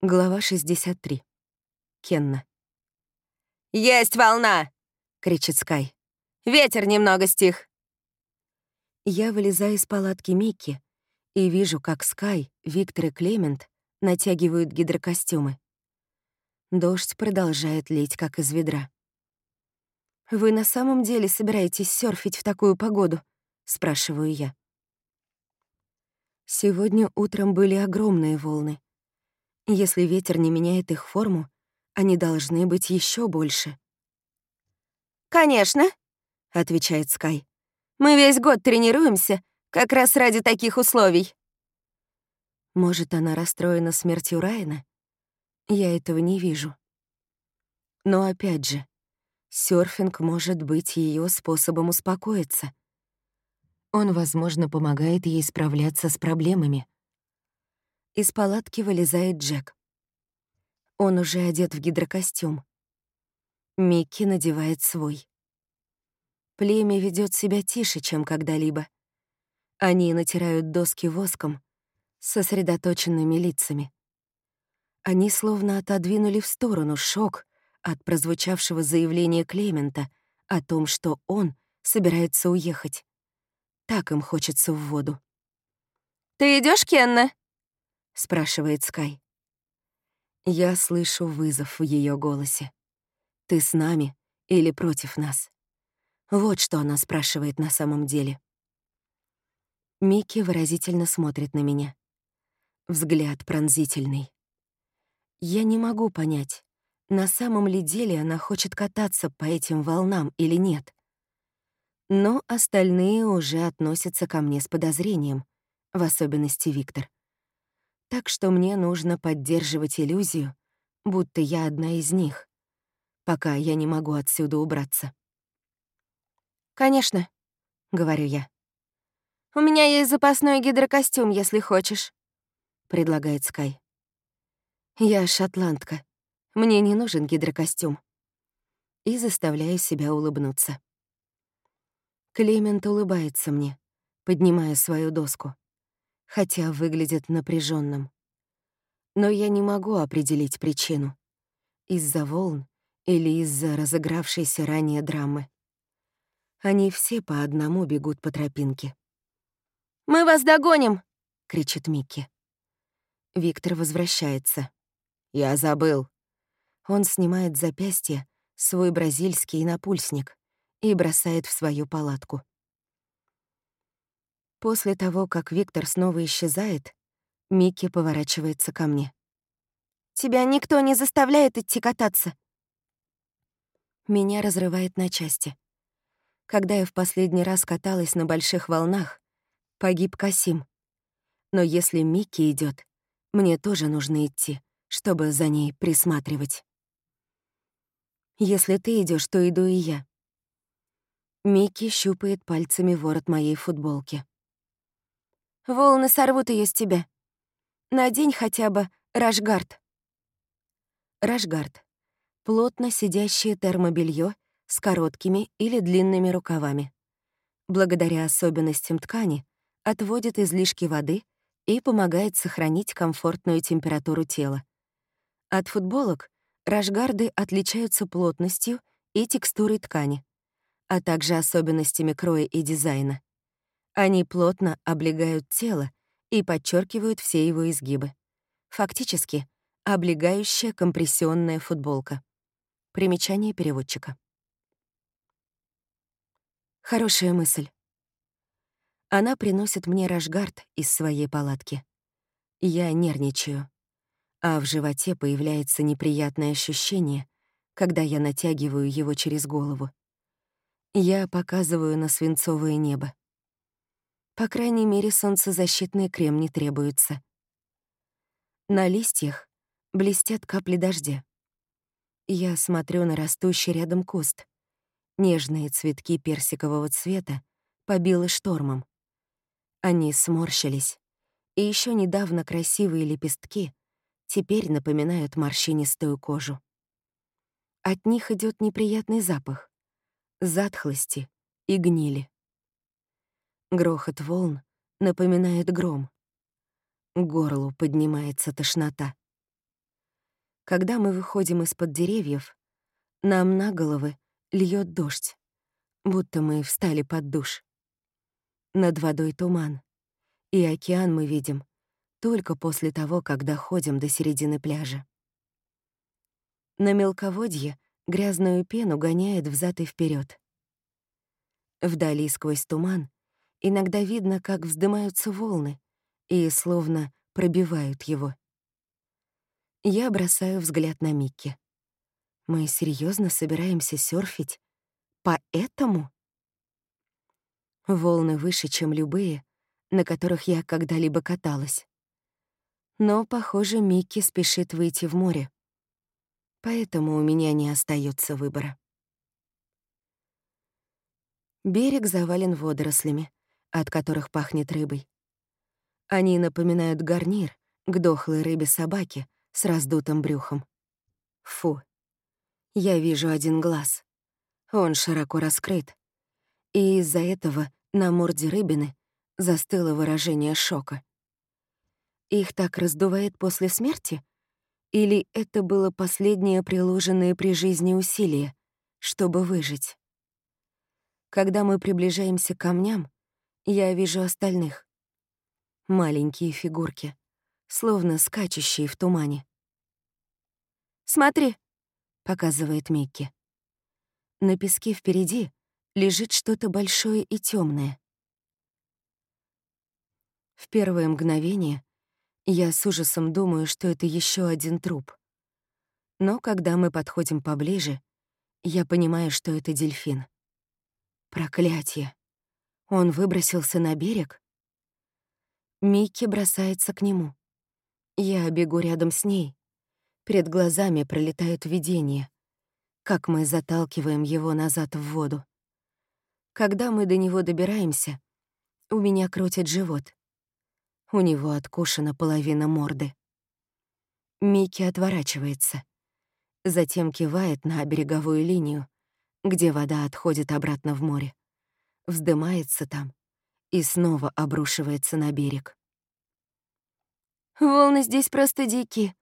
Глава 63. Кенна. «Есть волна!» — кричит Скай. «Ветер немного стих». Я вылезаю из палатки Микки и вижу, как Скай, Виктор и Клемент натягивают гидрокостюмы. Дождь продолжает лить, как из ведра. «Вы на самом деле собираетесь серфить в такую погоду?» — спрашиваю я. Сегодня утром были огромные волны. Если ветер не меняет их форму, они должны быть еще больше. «Конечно», — отвечает Скай. «Мы весь год тренируемся, как раз ради таких условий». Может, она расстроена смертью Райана? Я этого не вижу. Но опять же, серфинг может быть ее способом успокоиться. Он, возможно, помогает ей справляться с проблемами. Из палатки вылезает Джек. Он уже одет в гидрокостюм. Микки надевает свой. Племя ведет себя тише, чем когда-либо. Они натирают доски воском, сосредоточенными лицами. Они словно отодвинули в сторону шок от прозвучавшего заявления Клемента о том, что он собирается уехать. Так им хочется в воду. «Ты идешь, Кенна?» — спрашивает Скай. Я слышу вызов в ее голосе. «Ты с нами или против нас?» Вот что она спрашивает на самом деле. Микки выразительно смотрит на меня. Взгляд пронзительный. Я не могу понять, на самом ли деле она хочет кататься по этим волнам или нет. Но остальные уже относятся ко мне с подозрением, в особенности Виктор так что мне нужно поддерживать иллюзию, будто я одна из них, пока я не могу отсюда убраться. «Конечно», — говорю я. «У меня есть запасной гидрокостюм, если хочешь», — предлагает Скай. «Я шотландка. Мне не нужен гидрокостюм». И заставляю себя улыбнуться. Клемент улыбается мне, поднимая свою доску хотя выглядит напряженным. Но я не могу определить причину. Из-за волн или из-за разыгравшейся ранее драмы. Они все по одному бегут по тропинке. «Мы вас догоним!» — кричит Микки. Виктор возвращается. «Я забыл». Он снимает с запястья свой бразильский напульсник и бросает в свою палатку. После того, как Виктор снова исчезает, Микки поворачивается ко мне. «Тебя никто не заставляет идти кататься?» Меня разрывает на части. Когда я в последний раз каталась на больших волнах, погиб Касим. Но если Микки идет, мне тоже нужно идти, чтобы за ней присматривать. Если ты идешь, то иду и я. Микки щупает пальцами ворот моей футболки. Волны сорвут ее с тебя. Надень хотя бы рашгард. Рашгард — плотно сидящее термобелье с короткими или длинными рукавами. Благодаря особенностям ткани отводит излишки воды и помогает сохранить комфортную температуру тела. От футболок рашгарды отличаются плотностью и текстурой ткани, а также особенностями кроя и дизайна. Они плотно облегают тело и подчеркивают все его изгибы. Фактически, облегающая компрессионная футболка. Примечание переводчика. Хорошая мысль. Она приносит мне рашгард из своей палатки. Я нервничаю, а в животе появляется неприятное ощущение, когда я натягиваю его через голову. Я показываю на свинцовое небо. По крайней мере, солнцезащитный крем не требуется. На листьях блестят капли дождя. Я смотрю на растущий рядом куст. Нежные цветки персикового цвета побило штормом. Они сморщились, и еще недавно красивые лепестки теперь напоминают морщинистую кожу. От них идет неприятный запах — затхлости и гнили. Грохот волн напоминает гром. К горлу поднимается тошнота. Когда мы выходим из-под деревьев, нам на головы льет дождь, будто мы встали под душ. Над водой туман, и океан мы видим только после того, как доходим до середины пляжа. На мелководье грязную пену гоняет взад и вперед. Вдали сквозь туман иногда видно, как вздымаются волны и словно пробивают его. Я бросаю взгляд на Микки. Мы серьезно собираемся серфить? Поэтому? Волны выше, чем любые, на которых я когда-либо каталась. Но, похоже, Микки спешит выйти в море. Поэтому у меня не остается выбора. Берег завален водорослями, от которых пахнет рыбой. Они напоминают гарнир к дохлой рыбе-собаке, с раздутым брюхом. Фу. Я вижу один глаз. Он широко раскрыт. И из-за этого на морде рыбины застыло выражение шока. Их так раздувает после смерти? Или это было последнее приложенное при жизни усилие, чтобы выжить? Когда мы приближаемся к камням, я вижу остальных. Маленькие фигурки, словно скачущие в тумане. «Смотри», — показывает Микки. На песке впереди лежит что-то большое и темное. В первое мгновение я с ужасом думаю, что это еще один труп. Но когда мы подходим поближе, я понимаю, что это дельфин. Проклятие. Он выбросился на берег? Микки бросается к нему. Я бегу рядом с ней, Перед глазами пролетают видения, как мы заталкиваем его назад в воду. Когда мы до него добираемся, у меня крутит живот. У него откушена половина морды. Микки отворачивается, затем кивает на береговую линию, где вода отходит обратно в море, вздымается там и снова обрушивается на берег. «Волны здесь просто дикие»,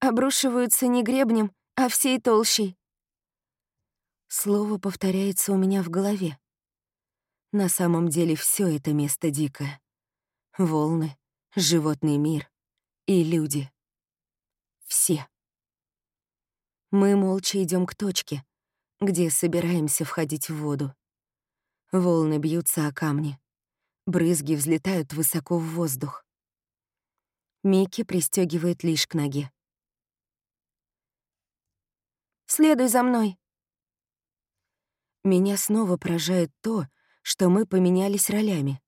обрушиваются не гребнем, а всей толщей. Слово повторяется у меня в голове. На самом деле все это место дикое. Волны, животный мир и люди. Все. Мы молча идем к точке, где собираемся входить в воду. Волны бьются о камни. Брызги взлетают высоко в воздух. Микки пристегивает лишь к ноге. Следуй за мной». Меня снова поражает то, что мы поменялись ролями.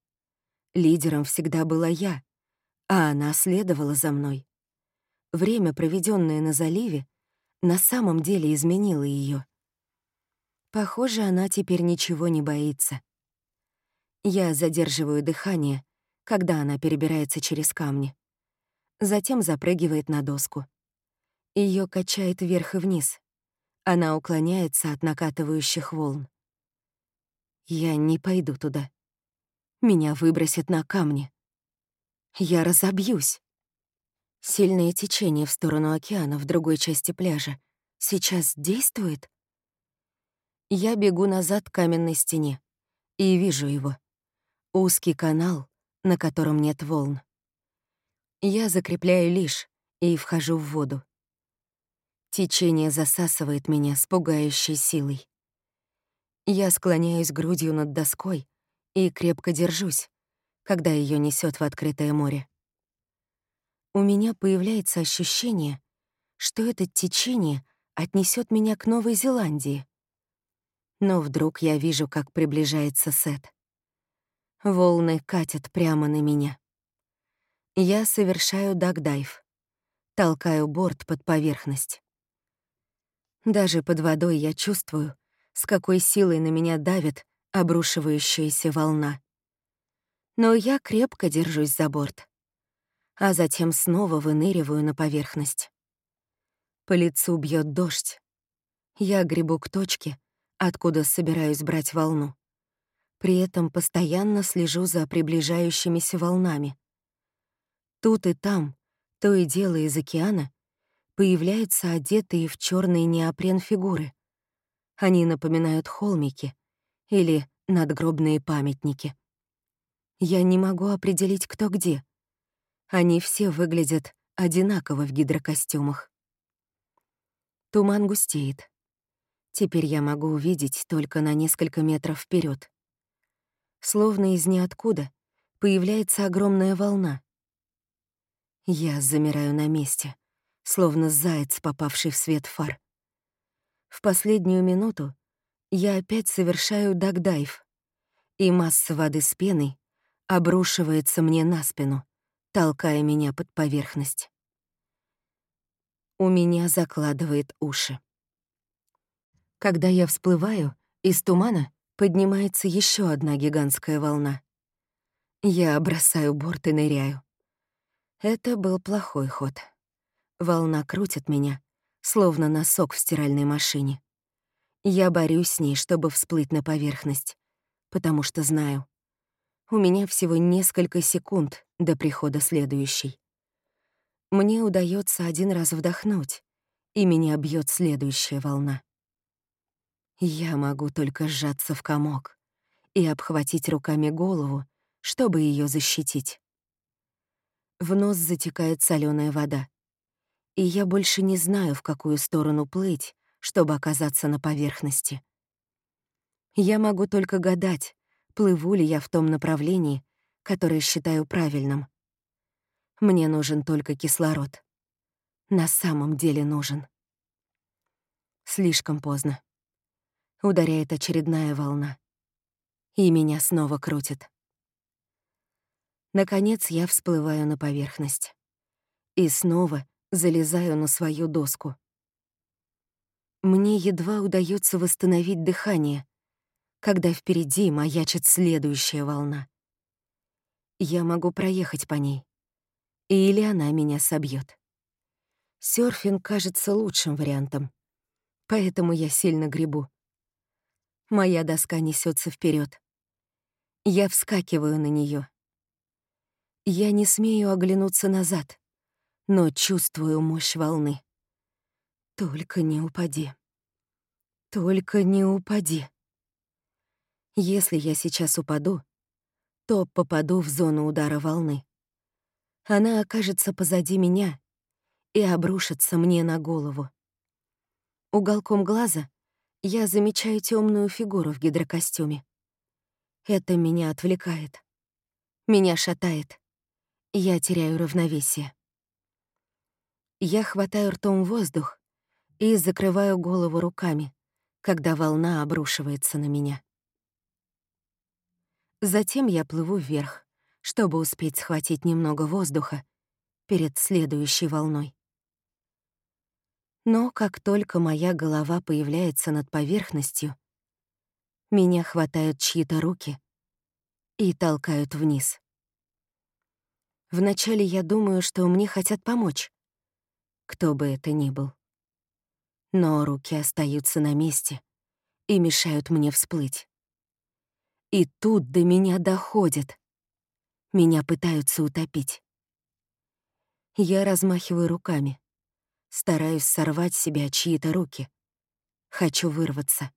Лидером всегда была я, а она следовала за мной. Время, проведенное на заливе, на самом деле изменило ее. Похоже, она теперь ничего не боится. Я задерживаю дыхание, когда она перебирается через камни. Затем запрыгивает на доску. Ее качает вверх и вниз. Она уклоняется от накатывающих волн. Я не пойду туда. Меня выбросит на камни. Я разобьюсь. Сильное течение в сторону океана в другой части пляжа сейчас действует? Я бегу назад к каменной стене и вижу его. Узкий канал, на котором нет волн. Я закрепляю лишь и вхожу в воду. Течение засасывает меня с пугающей силой. Я склоняюсь грудью над доской и крепко держусь, когда ее несет в открытое море. У меня появляется ощущение, что это течение отнесет меня к Новой Зеландии. Но вдруг я вижу, как приближается Сет. Волны катят прямо на меня. Я совершаю дагдайв, толкаю борт под поверхность. Даже под водой я чувствую, с какой силой на меня давит обрушивающаяся волна. Но я крепко держусь за борт, а затем снова выныриваю на поверхность. По лицу бьет дождь. Я гребу к точке, откуда собираюсь брать волну. При этом постоянно слежу за приближающимися волнами. Тут и там, то и дело из океана, появляются одетые в черный неопрен фигуры. Они напоминают холмики или надгробные памятники. Я не могу определить, кто где. Они все выглядят одинаково в гидрокостюмах. Туман густеет. Теперь я могу увидеть только на несколько метров вперед. Словно из ниоткуда появляется огромная волна. Я замираю на месте, словно заяц, попавший в свет фар. В последнюю минуту я опять совершаю дагдайв, и масса воды с пеной обрушивается мне на спину, толкая меня под поверхность. У меня закладывает уши. Когда я всплываю, из тумана поднимается еще одна гигантская волна. Я бросаю борт и ныряю. Это был плохой ход. Волна крутит меня, словно носок в стиральной машине. Я борюсь с ней, чтобы всплыть на поверхность, потому что знаю, у меня всего несколько секунд до прихода следующей. Мне удается один раз вдохнуть, и меня бьет следующая волна. Я могу только сжаться в комок и обхватить руками голову, чтобы ее защитить. В нос затекает соленая вода, и я больше не знаю, в какую сторону плыть, чтобы оказаться на поверхности. Я могу только гадать, плыву ли я в том направлении, которое считаю правильным. Мне нужен только кислород. На самом деле нужен. Слишком поздно. Ударяет очередная волна. И меня снова крутит. Наконец я всплываю на поверхность. И снова залезаю на свою доску. Мне едва удается восстановить дыхание, когда впереди маячит следующая волна. Я могу проехать по ней, или она меня собьет. Сёрфинг кажется лучшим вариантом, поэтому я сильно гребу. Моя доска несется вперед. Я вскакиваю на нее. Я не смею оглянуться назад, но чувствую мощь волны. Только не упади. Только не упади. Если я сейчас упаду, то попаду в зону удара волны. Она окажется позади меня и обрушится мне на голову. Уголком глаза я замечаю темную фигуру в гидрокостюме. Это меня отвлекает. Меня шатает. Я теряю равновесие. Я хватаю ртом воздух и закрываю голову руками, когда волна обрушивается на меня. Затем я плыву вверх, чтобы успеть схватить немного воздуха перед следующей волной. Но как только моя голова появляется над поверхностью, меня хватают чьи-то руки и толкают вниз. Вначале я думаю, что мне хотят помочь, кто бы это ни был. Но руки остаются на месте и мешают мне всплыть. И тут до меня доходит. Меня пытаются утопить. Я размахиваю руками. Стараюсь сорвать себя чьи-то руки. Хочу вырваться.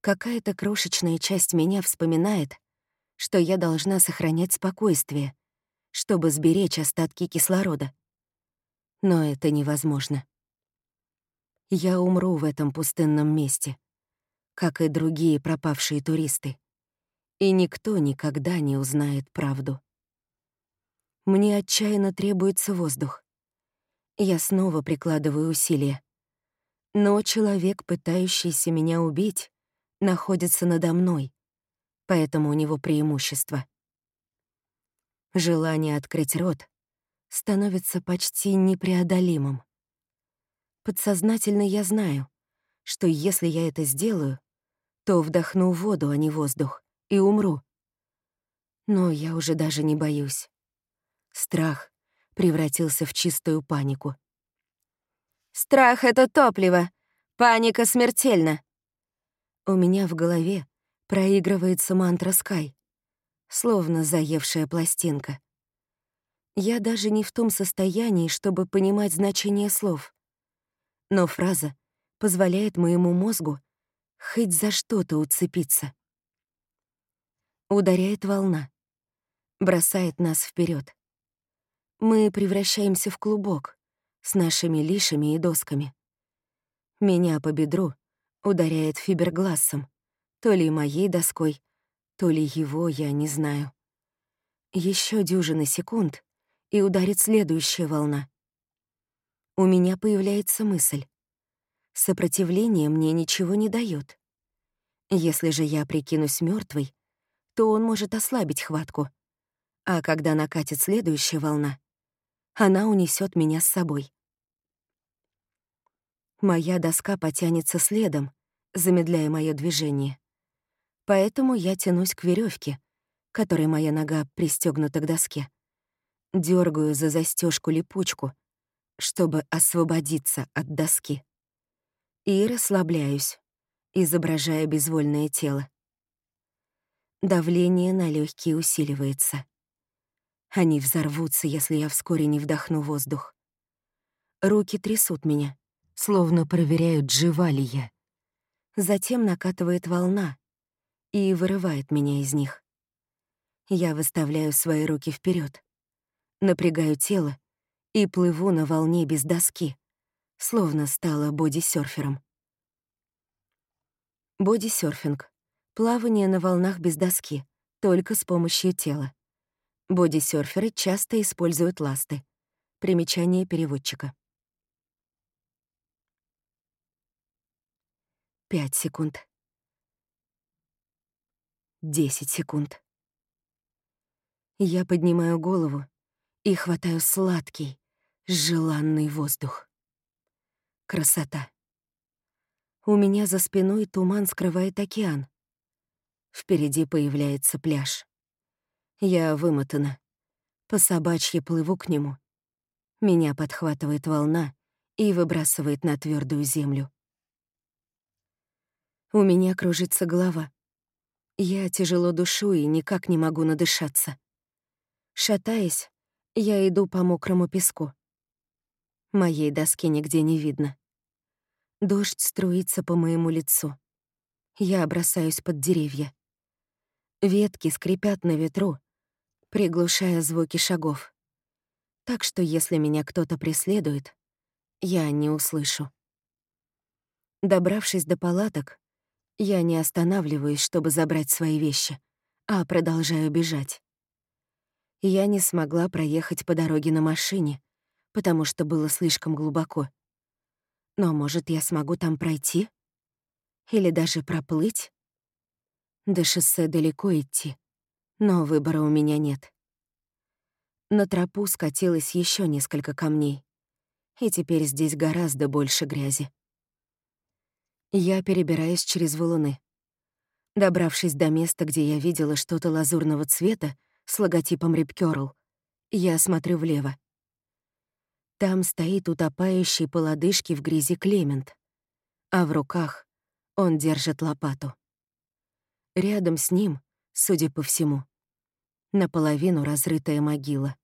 Какая-то крошечная часть меня вспоминает, что я должна сохранять спокойствие, чтобы сберечь остатки кислорода. Но это невозможно. Я умру в этом пустынном месте как и другие пропавшие туристы. И никто никогда не узнает правду. Мне отчаянно требуется воздух. Я снова прикладываю усилия. Но человек, пытающийся меня убить, находится надо мной, поэтому у него преимущество. Желание открыть рот становится почти непреодолимым. Подсознательно я знаю, что если я это сделаю, то вдохну воду, а не воздух, и умру. Но я уже даже не боюсь. Страх превратился в чистую панику. «Страх — это топливо. Паника смертельна». У меня в голове проигрывается мантра Скай, словно заевшая пластинка. Я даже не в том состоянии, чтобы понимать значение слов. Но фраза позволяет моему мозгу хоть за что-то уцепиться. Ударяет волна, бросает нас вперед. Мы превращаемся в клубок с нашими лишами и досками. Меня по бедру ударяет фиберглассом, то ли моей доской, то ли его, я не знаю. Еще дюжины секунд, и ударит следующая волна. У меня появляется мысль. Сопротивление мне ничего не дает. Если же я прикинусь мертвой, то он может ослабить хватку. А когда накатит следующая волна, она унесет меня с собой. Моя доска потянется следом, замедляя мое движение. Поэтому я тянусь к веревке, которой моя нога пристегнута к доске. Дергаю за застежку липучку, чтобы освободиться от доски. И расслабляюсь, изображая безвольное тело. Давление на легкие усиливается. Они взорвутся, если я вскоре не вдохну воздух. Руки трясут меня, словно проверяют, жива ли я. Затем накатывает волна и вырывает меня из них. Я выставляю свои руки вперед, напрягаю тело и плыву на волне без доски, словно стала бодисерфером. Бодисерфинг — плавание на волнах без доски, только с помощью тела. Бодисерферы часто используют ласты. Примечание переводчика. Пять секунд. Десять секунд. Я поднимаю голову и хватаю сладкий, желанный воздух. Красота. У меня за спиной туман скрывает океан. Впереди появляется пляж. Я вымотана. По собачьи плыву к нему. Меня подхватывает волна и выбрасывает на твердую землю. У меня кружится голова. Я тяжело душу и никак не могу надышаться. Шатаясь, я иду по мокрому песку. Моей доски нигде не видно. Дождь струится по моему лицу. Я бросаюсь под деревья. Ветки скрипят на ветру, приглушая звуки шагов. Так что если меня кто-то преследует, я не услышу. Добравшись до палаток, я не останавливаюсь, чтобы забрать свои вещи, а продолжаю бежать. Я не смогла проехать по дороге на машине, потому что было слишком глубоко. Но, может, я смогу там пройти? Или даже проплыть? До шоссе далеко идти, но выбора у меня нет. На тропу скатилось еще несколько камней, и теперь здесь гораздо больше грязи. Я перебираюсь через валуны. Добравшись до места, где я видела что-то лазурного цвета, с логотипом Рипкёрл. Я смотрю влево. Там стоит утопающий по лодыжке в грязи Клемент, а в руках он держит лопату. Рядом с ним, судя по всему, наполовину разрытая могила.